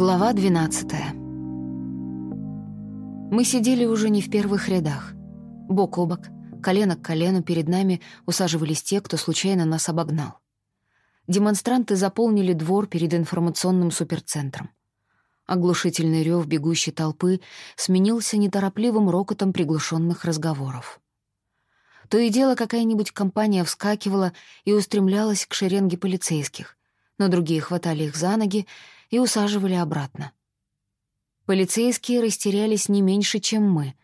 Глава 12 Мы сидели уже не в первых рядах. Бок о бок, колено к колену перед нами усаживались те, кто случайно нас обогнал. Демонстранты заполнили двор перед информационным суперцентром. Оглушительный рев бегущей толпы сменился неторопливым рокотом приглушенных разговоров. То и дело какая-нибудь компания вскакивала и устремлялась к шеренге полицейских, но другие хватали их за ноги и усаживали обратно. Полицейские растерялись не меньше, чем мы.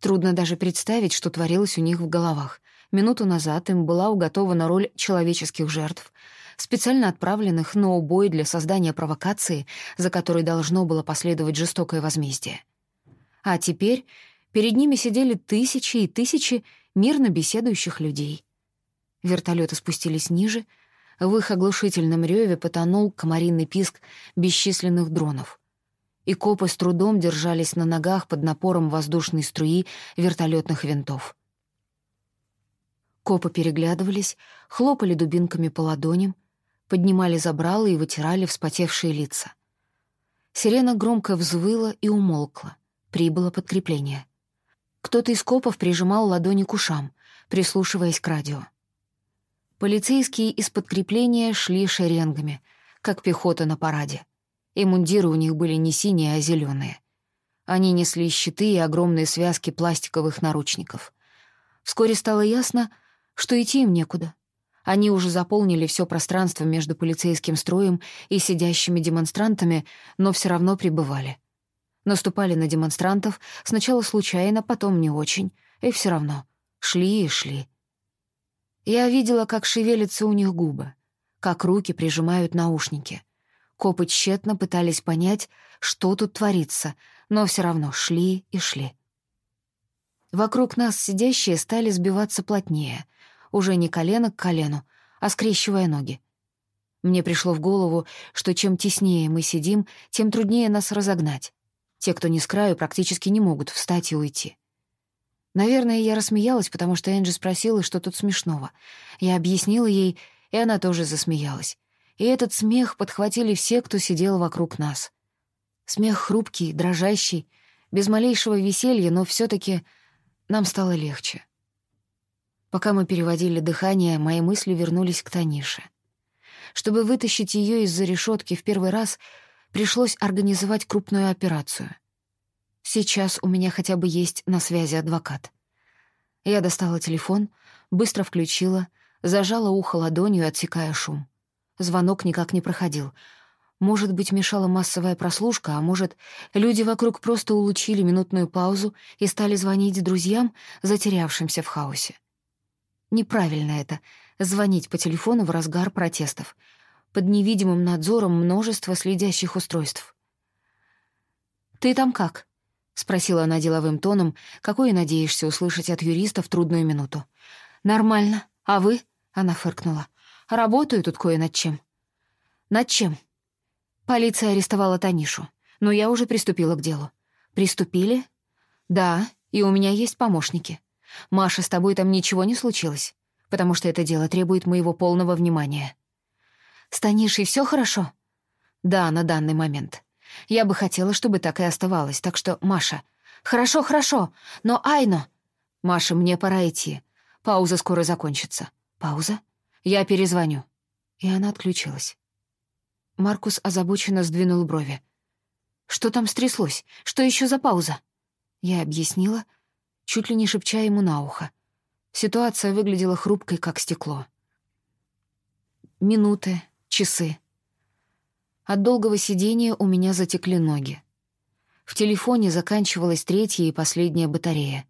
Трудно даже представить, что творилось у них в головах. Минуту назад им была уготована роль человеческих жертв, специально отправленных на убой для создания провокации, за которой должно было последовать жестокое возмездие. А теперь перед ними сидели тысячи и тысячи мирно беседующих людей. Вертолеты спустились ниже — в их оглушительном реве потонул комариный писк бесчисленных дронов. И копы с трудом держались на ногах под напором воздушной струи вертолетных винтов. Копы переглядывались, хлопали дубинками по ладоням, поднимали забралы и вытирали вспотевшие лица. Сирена громко взвыла и умолкла. Прибыло подкрепление. Кто-то из копов прижимал ладони к ушам, прислушиваясь к радио. Полицейские из подкрепления шли шеренгами, как пехота на параде. И мундиры у них были не синие, а зеленые. Они несли щиты и огромные связки пластиковых наручников. Вскоре стало ясно, что идти им некуда. Они уже заполнили все пространство между полицейским строем и сидящими демонстрантами, но все равно прибывали. Наступали на демонстрантов, сначала случайно, потом не очень, и все равно шли и шли. Я видела, как шевелятся у них губы, как руки прижимают наушники. Копы тщетно пытались понять, что тут творится, но все равно шли и шли. Вокруг нас сидящие стали сбиваться плотнее, уже не колено к колену, а скрещивая ноги. Мне пришло в голову, что чем теснее мы сидим, тем труднее нас разогнать. Те, кто не с краю, практически не могут встать и уйти. Наверное, я рассмеялась, потому что Энджи спросила, что тут смешного. Я объяснила ей, и она тоже засмеялась. И этот смех подхватили все, кто сидел вокруг нас. Смех хрупкий, дрожащий, без малейшего веселья, но все таки нам стало легче. Пока мы переводили дыхание, мои мысли вернулись к Танише. Чтобы вытащить ее из-за решетки в первый раз, пришлось организовать крупную операцию. Сейчас у меня хотя бы есть на связи адвокат. Я достала телефон, быстро включила, зажала ухо ладонью, отсекая шум. Звонок никак не проходил. Может быть, мешала массовая прослушка, а может, люди вокруг просто улучили минутную паузу и стали звонить друзьям, затерявшимся в хаосе. Неправильно это — звонить по телефону в разгар протестов. Под невидимым надзором множество следящих устройств. «Ты там как?» — спросила она деловым тоном, какой надеешься услышать от юриста в трудную минуту. «Нормально. А вы?» — она фыркнула. «Работаю тут кое над чем». «Над чем?» Полиция арестовала Танишу, но я уже приступила к делу. «Приступили?» «Да, и у меня есть помощники. Маша, с тобой там ничего не случилось, потому что это дело требует моего полного внимания». «С Танишей все хорошо?» «Да, на данный момент. Я бы хотела, чтобы так и оставалось, так что, Маша... Хорошо, хорошо, но Айно... Маша, мне пора идти. Пауза скоро закончится. Пауза? Я перезвоню. И она отключилась. Маркус озабоченно сдвинул брови. «Что там стряслось? Что еще за пауза?» Я объяснила, чуть ли не шепча ему на ухо. Ситуация выглядела хрупкой, как стекло. Минуты, часы. От долгого сидения у меня затекли ноги. В телефоне заканчивалась третья и последняя батарея.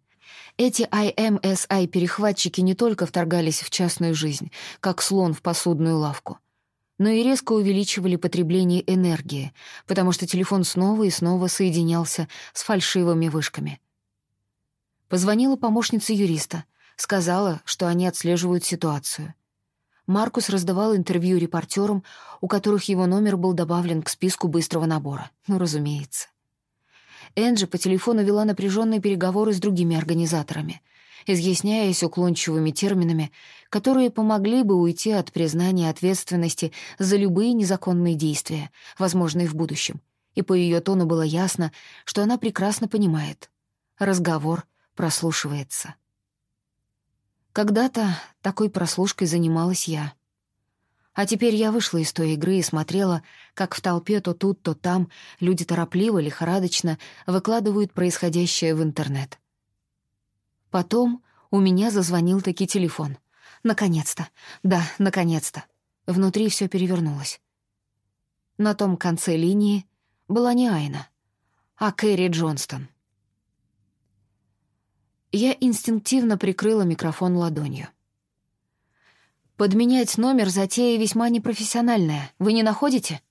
Эти IMSI-перехватчики не только вторгались в частную жизнь, как слон в посудную лавку, но и резко увеличивали потребление энергии, потому что телефон снова и снова соединялся с фальшивыми вышками. Позвонила помощница юриста, сказала, что они отслеживают ситуацию — Маркус раздавал интервью репортерам, у которых его номер был добавлен к списку быстрого набора. Ну, разумеется. Энджи по телефону вела напряженные переговоры с другими организаторами, изъясняясь уклончивыми терминами, которые помогли бы уйти от признания ответственности за любые незаконные действия, возможные в будущем, и по ее тону было ясно, что она прекрасно понимает. Разговор прослушивается. Когда-то такой прослушкой занималась я. А теперь я вышла из той игры и смотрела, как в толпе то тут, то там люди торопливо, лихорадочно выкладывают происходящее в интернет. Потом у меня зазвонил таки телефон. Наконец-то. Да, наконец-то. Внутри все перевернулось. На том конце линии была не Айна, а Кэрри Джонстон. Я инстинктивно прикрыла микрофон ладонью. Подменять номер затея весьма непрофессиональная. Вы не находите?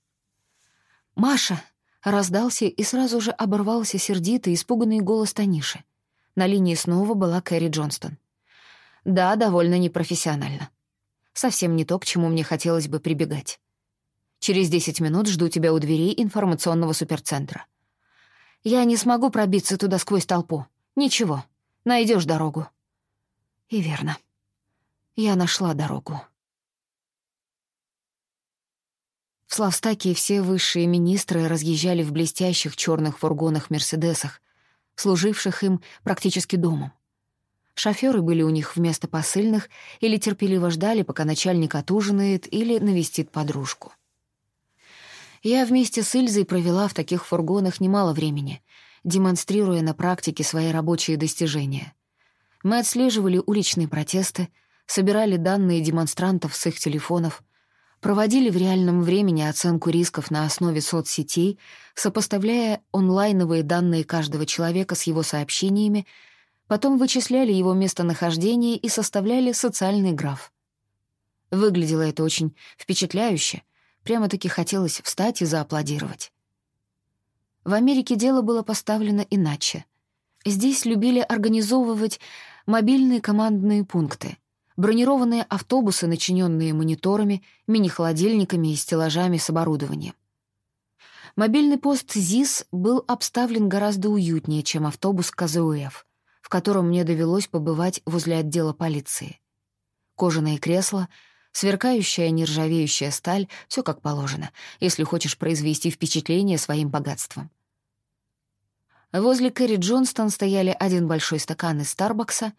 «Маша!» — раздался и сразу же оборвался сердитый, испуганный голос Таниши. На линии снова была Кэрри Джонстон. «Да, довольно непрофессионально. Совсем не то, к чему мне хотелось бы прибегать. Через десять минут жду тебя у дверей информационного суперцентра. Я не смогу пробиться туда сквозь толпу. Ничего, найдешь дорогу». И верно я нашла дорогу. В Славстаке все высшие министры разъезжали в блестящих черных фургонах-мерседесах, служивших им практически домом. Шофёры были у них вместо посыльных или терпеливо ждали, пока начальник отужинает или навестит подружку. Я вместе с Ильзой провела в таких фургонах немало времени, демонстрируя на практике свои рабочие достижения. Мы отслеживали уличные протесты, собирали данные демонстрантов с их телефонов, проводили в реальном времени оценку рисков на основе соцсетей, сопоставляя онлайновые данные каждого человека с его сообщениями, потом вычисляли его местонахождение и составляли социальный граф. Выглядело это очень впечатляюще, прямо-таки хотелось встать и зааплодировать. В Америке дело было поставлено иначе. Здесь любили организовывать мобильные командные пункты — бронированные автобусы, начиненные мониторами, мини-холодильниками и стеллажами с оборудованием. Мобильный пост ЗИС был обставлен гораздо уютнее, чем автобус КЗУФ, в котором мне довелось побывать возле отдела полиции. Кожаные кресла, сверкающая нержавеющая сталь — все как положено, если хочешь произвести впечатление своим богатством. Возле Кэрри Джонстон стояли один большой стакан из Старбакса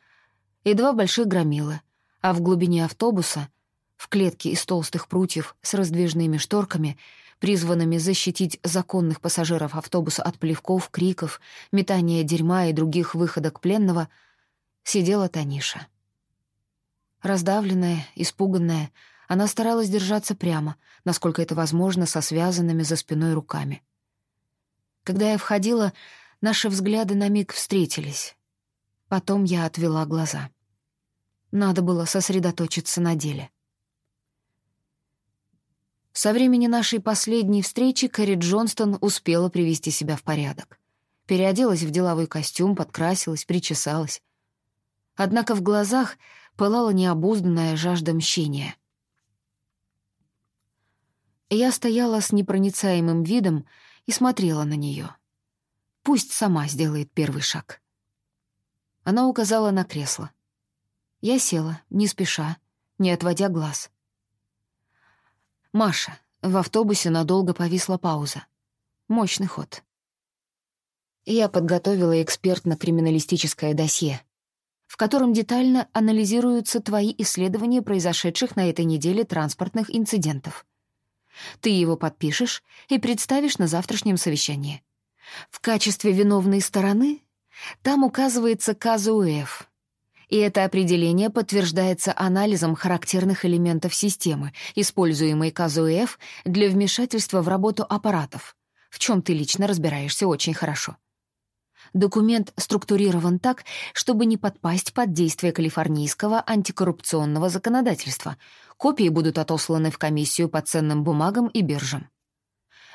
и два больших громила, а в глубине автобуса, в клетке из толстых прутьев с раздвижными шторками, призванными защитить законных пассажиров автобуса от плевков, криков, метания дерьма и других выходок пленного, сидела Таниша. Раздавленная, испуганная, она старалась держаться прямо, насколько это возможно, со связанными за спиной руками. Когда я входила, наши взгляды на миг встретились. Потом я отвела глаза. Надо было сосредоточиться на деле. Со времени нашей последней встречи Кэрри Джонстон успела привести себя в порядок. Переоделась в деловой костюм, подкрасилась, причесалась. Однако в глазах пылала необузданная жажда мщения. Я стояла с непроницаемым видом и смотрела на нее. Пусть сама сделает первый шаг. Она указала на кресло. Я села, не спеша, не отводя глаз. «Маша». В автобусе надолго повисла пауза. Мощный ход. Я подготовила экспертно-криминалистическое досье, в котором детально анализируются твои исследования произошедших на этой неделе транспортных инцидентов. Ты его подпишешь и представишь на завтрашнем совещании. В качестве виновной стороны там указывается КЗУФ, и это определение подтверждается анализом характерных элементов системы, используемой КЗУФ для вмешательства в работу аппаратов, в чем ты лично разбираешься очень хорошо. Документ структурирован так, чтобы не подпасть под действие калифорнийского антикоррупционного законодательства. Копии будут отосланы в комиссию по ценным бумагам и биржам.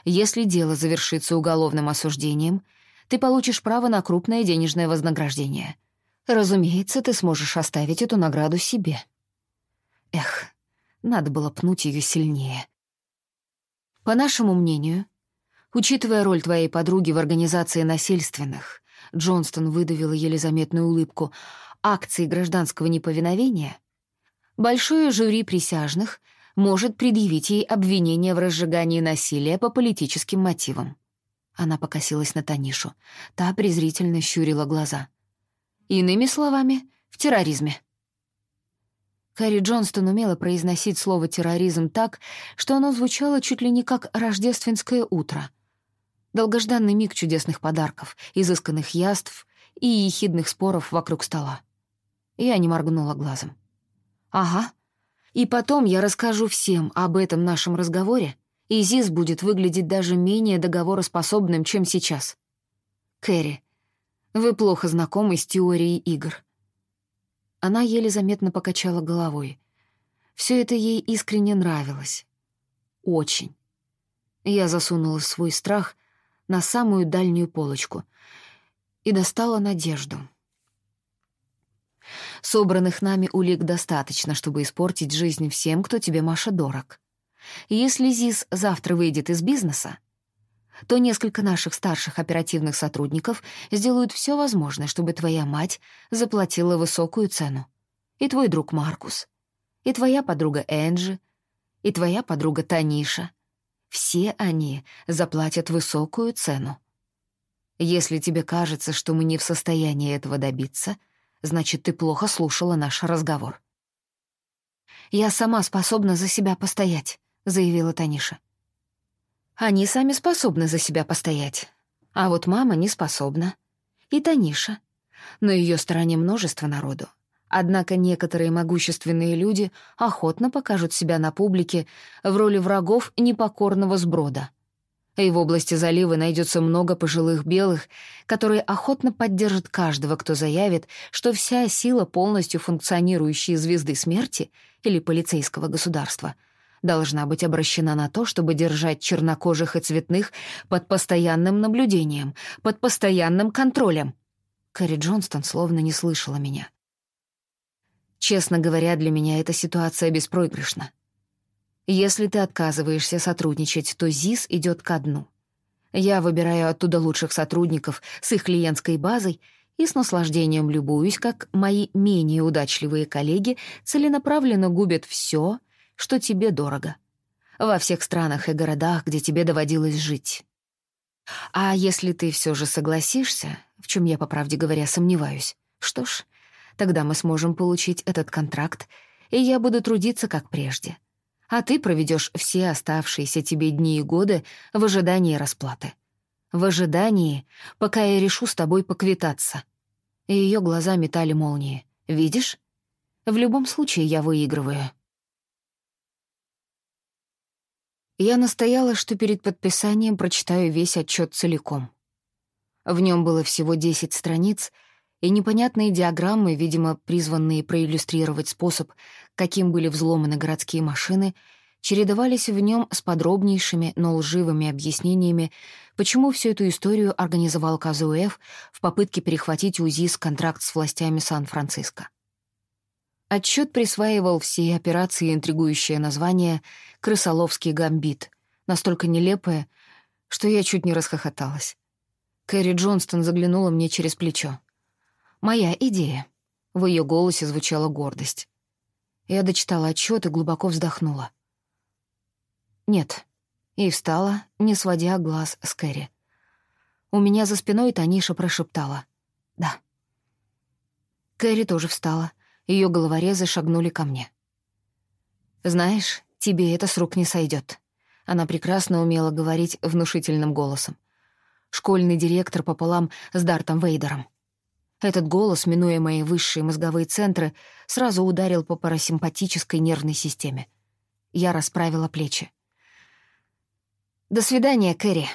Если дело завершится уголовным осуждением, ты получишь право на крупное денежное вознаграждение — Разумеется, ты сможешь оставить эту награду себе. Эх, надо было пнуть ее сильнее. По нашему мнению, учитывая роль твоей подруги в организации насильственных, Джонстон выдавила еле заметную улыбку, акции гражданского неповиновения, большое жюри присяжных может предъявить ей обвинение в разжигании насилия по политическим мотивам. Она покосилась на Танишу. Та презрительно щурила глаза. «Иными словами, в терроризме». Кэрри Джонстон умела произносить слово «терроризм» так, что оно звучало чуть ли не как «рождественское утро». Долгожданный миг чудесных подарков, изысканных яств и ехидных споров вокруг стола. Я не моргнула глазом. «Ага. И потом я расскажу всем об этом нашем разговоре, и ЗИС будет выглядеть даже менее договороспособным, чем сейчас. Кэрри, вы плохо знакомы с теорией игр». Она еле заметно покачала головой. Все это ей искренне нравилось. Очень. Я засунула свой страх на самую дальнюю полочку и достала надежду. Собранных нами улик достаточно, чтобы испортить жизнь всем, кто тебе, Маша, дорог. Если ЗИС завтра выйдет из бизнеса, то несколько наших старших оперативных сотрудников сделают все возможное, чтобы твоя мать заплатила высокую цену. И твой друг Маркус, и твоя подруга Энджи, и твоя подруга Таниша. Все они заплатят высокую цену. Если тебе кажется, что мы не в состоянии этого добиться, значит, ты плохо слушала наш разговор. «Я сама способна за себя постоять», — заявила Таниша. Они сами способны за себя постоять. А вот мама не способна. И Таниша. На ее стороне множество народу. Однако некоторые могущественные люди охотно покажут себя на публике в роли врагов непокорного сброда. И в области залива найдется много пожилых белых, которые охотно поддержат каждого, кто заявит, что вся сила полностью функционирующей звезды смерти или полицейского государства — должна быть обращена на то, чтобы держать чернокожих и цветных под постоянным наблюдением, под постоянным контролем. Кэрри Джонстон словно не слышала меня. Честно говоря, для меня эта ситуация беспроигрышна. Если ты отказываешься сотрудничать, то ЗИС идет ко дну. Я выбираю оттуда лучших сотрудников с их клиентской базой и с наслаждением любуюсь, как мои менее удачливые коллеги целенаправленно губят все, что тебе дорого. Во всех странах и городах, где тебе доводилось жить. А если ты все же согласишься, в чем я, по правде говоря, сомневаюсь, что ж, тогда мы сможем получить этот контракт, и я буду трудиться как прежде. А ты проведешь все оставшиеся тебе дни и годы в ожидании расплаты. В ожидании, пока я решу с тобой поквитаться. И ее глаза метали молнии. Видишь? В любом случае я выигрываю. Я настояла, что перед подписанием прочитаю весь отчет целиком. В нем было всего 10 страниц, и непонятные диаграммы, видимо, призванные проиллюстрировать способ, каким были взломаны городские машины, чередовались в нем с подробнейшими, но лживыми объяснениями, почему всю эту историю организовал КЗУФ в попытке перехватить у ЗИС контракт с властями Сан-Франциско. Отчет присваивал всей операции интригующее название «Крысоловский гамбит», настолько нелепое, что я чуть не расхохоталась. Кэрри Джонстон заглянула мне через плечо. «Моя идея». В ее голосе звучала гордость. Я дочитала отчет и глубоко вздохнула. «Нет». И встала, не сводя глаз с Кэрри. У меня за спиной Таниша прошептала. «Да». Кэрри тоже встала, ее головорезы шагнули ко мне. «Знаешь, тебе это с рук не сойдет. Она прекрасно умела говорить внушительным голосом. Школьный директор пополам с Дартом Вейдером. Этот голос, минуя мои высшие мозговые центры, сразу ударил по парасимпатической нервной системе. Я расправила плечи. «До свидания, Кэрри».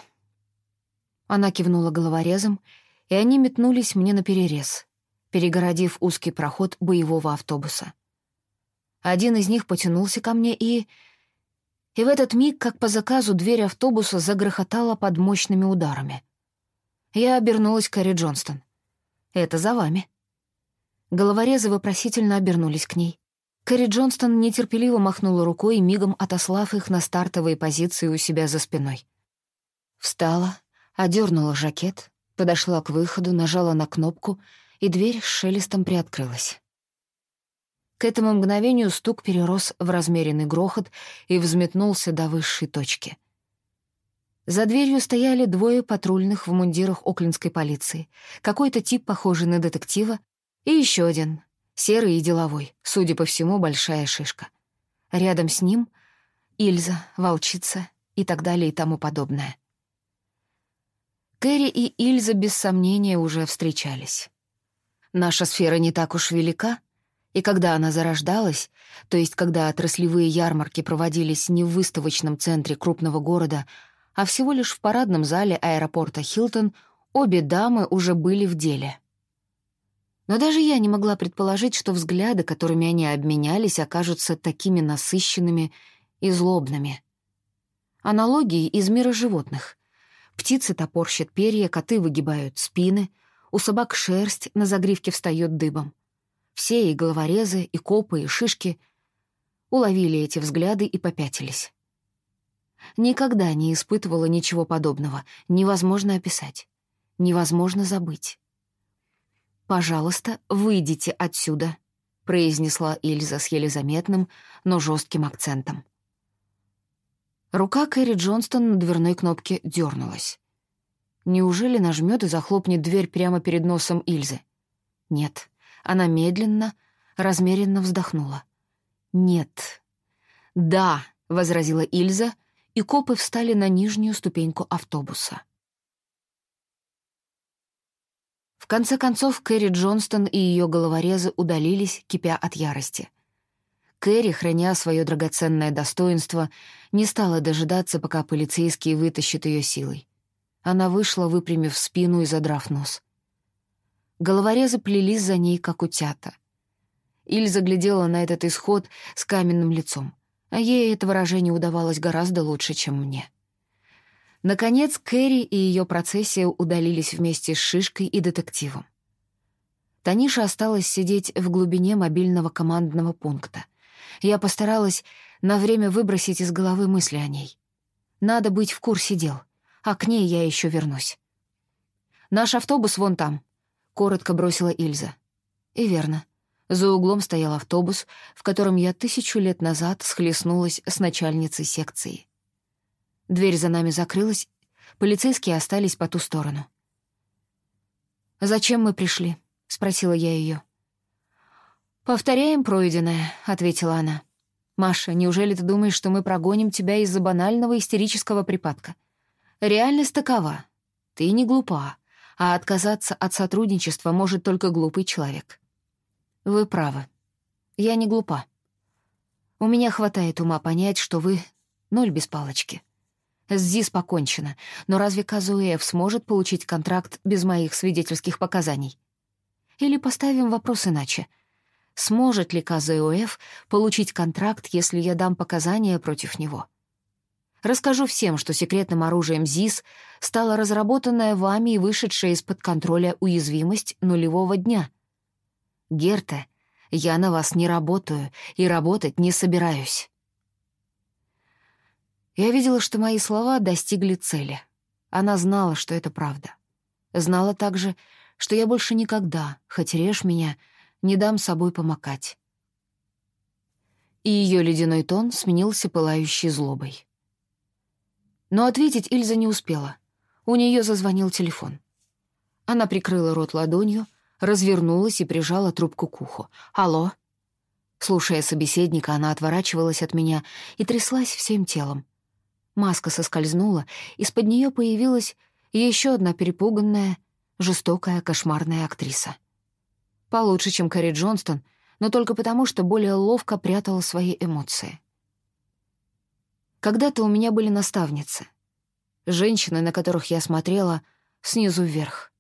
Она кивнула головорезом, и они метнулись мне на перерез, перегородив узкий проход боевого автобуса. Один из них потянулся ко мне и... И в этот миг, как по заказу, дверь автобуса загрохотала под мощными ударами. Я обернулась к Кэрри Джонстон. «Это за вами». Головорезы вопросительно обернулись к ней. Кэрри Джонстон нетерпеливо махнула рукой, мигом отослав их на стартовые позиции у себя за спиной. Встала, одернула жакет, подошла к выходу, нажала на кнопку — и дверь с шелестом приоткрылась. К этому мгновению стук перерос в размеренный грохот и взметнулся до высшей точки. За дверью стояли двое патрульных в мундирах оклендской полиции, какой-то тип, похожий на детектива, и еще один, серый и деловой, судя по всему, большая шишка. Рядом с ним — Ильза, волчица и так далее и тому подобное. Кэрри и Ильза без сомнения уже встречались. Наша сфера не так уж велика, и когда она зарождалась, то есть когда отраслевые ярмарки проводились не в выставочном центре крупного города, а всего лишь в парадном зале аэропорта Хилтон, обе дамы уже были в деле. Но даже я не могла предположить, что взгляды, которыми они обменялись, окажутся такими насыщенными и злобными. Аналогии из мира животных. Птицы топорщат перья, коты выгибают спины, у собак шерсть на загривке встает дыбом. Все, и головорезы, и копы, и шишки, уловили эти взгляды и попятились. Никогда не испытывала ничего подобного, невозможно описать, невозможно забыть. «Пожалуйста, выйдите отсюда», — произнесла Ильза с еле заметным, но жестким акцентом. Рука Кэрри Джонстон на дверной кнопке дернулась. Неужели нажмет и захлопнет дверь прямо перед носом Ильзы? Нет, она медленно, размеренно вздохнула. «Нет». «Да», — возразила Ильза, и копы встали на нижнюю ступеньку автобуса. В конце концов, Кэрри Джонстон и ее головорезы удалились, кипя от ярости. Кэрри, храня свое драгоценное достоинство, не стала дожидаться, пока полицейские вытащат ее силой. Она вышла, выпрямив спину и задрав нос. Головорезы плелись за ней, как утята. Ильза глядела на этот исход с каменным лицом, а ей это выражение удавалось гораздо лучше, чем мне. Наконец, Кэрри и ее процессия удалились вместе с Шишкой и детективом. Таниша осталась сидеть в глубине мобильного командного пункта — я постаралась на время выбросить из головы мысли о ней. Надо быть в курсе дел, а к ней я еще вернусь. «Наш автобус вон там», — коротко бросила Ильза. И верно. За углом стоял автобус, в котором я тысячу лет назад схлестнулась с начальницей секции. Дверь за нами закрылась, полицейские остались по ту сторону. «Зачем мы пришли?» — спросила я ее. «Повторяем пройденное», — ответила она. «Маша, неужели ты думаешь, что мы прогоним тебя из-за банального истерического припадка? Реальность такова. Ты не глупа, а отказаться от сотрудничества может только глупый человек». «Вы правы. Я не глупа. У меня хватает ума понять, что вы ноль без палочки. С ЗИС покончено, но разве Казуэв сможет получить контракт без моих свидетельских показаний? Или поставим вопрос иначе — сможет ли КЗОФ получить контракт, если я дам показания против него. Расскажу всем, что секретным оружием ЗИС стала разработанная вами и вышедшая из-под контроля уязвимость нулевого дня. Герта, я на вас не работаю и работать не собираюсь. Я видела, что мои слова достигли цели. Она знала, что это правда. Знала также, что я больше никогда, хоть режь меня, — не дам собой помакать. И ее ледяной тон сменился пылающей злобой. Но ответить Ильза не успела. У нее зазвонил телефон. Она прикрыла рот ладонью, развернулась и прижала трубку к уху. «Алло?» Слушая собеседника, она отворачивалась от меня и тряслась всем телом. Маска соскользнула, из-под нее появилась еще одна перепуганная, жестокая, кошмарная актриса. Получше, чем Кэрри Джонстон, но только потому, что более ловко прятала свои эмоции. Когда-то у меня были наставницы. Женщины, на которых я смотрела снизу вверх.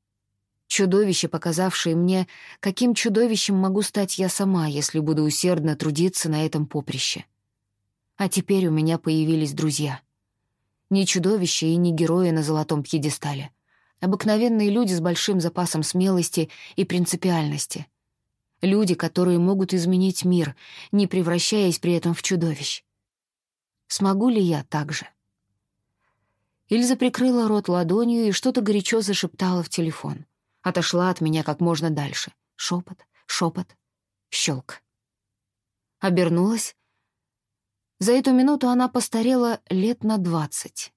Чудовища, показавшие мне, каким чудовищем могу стать я сама, если буду усердно трудиться на этом поприще. А теперь у меня появились друзья. Не чудовища и не герои на золотом пьедестале. Обыкновенные люди с большим запасом смелости и принципиальности. Люди, которые могут изменить мир, не превращаясь при этом в чудовищ. Смогу ли я так же? Ильза прикрыла рот ладонью и что-то горячо зашептала в телефон. Отошла от меня как можно дальше. Шепот, шепот, щелк. Обернулась. За эту минуту она постарела лет на двадцать.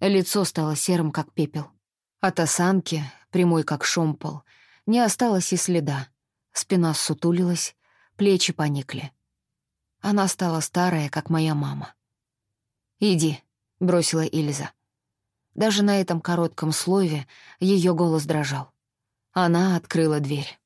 Лицо стало серым, как пепел. От осанки, прямой как шомпол, не осталось и следа. Спина сутулилась, плечи поникли. Она стала старая, как моя мама. «Иди», — бросила Ильза. Даже на этом коротком слове ее голос дрожал. Она открыла дверь.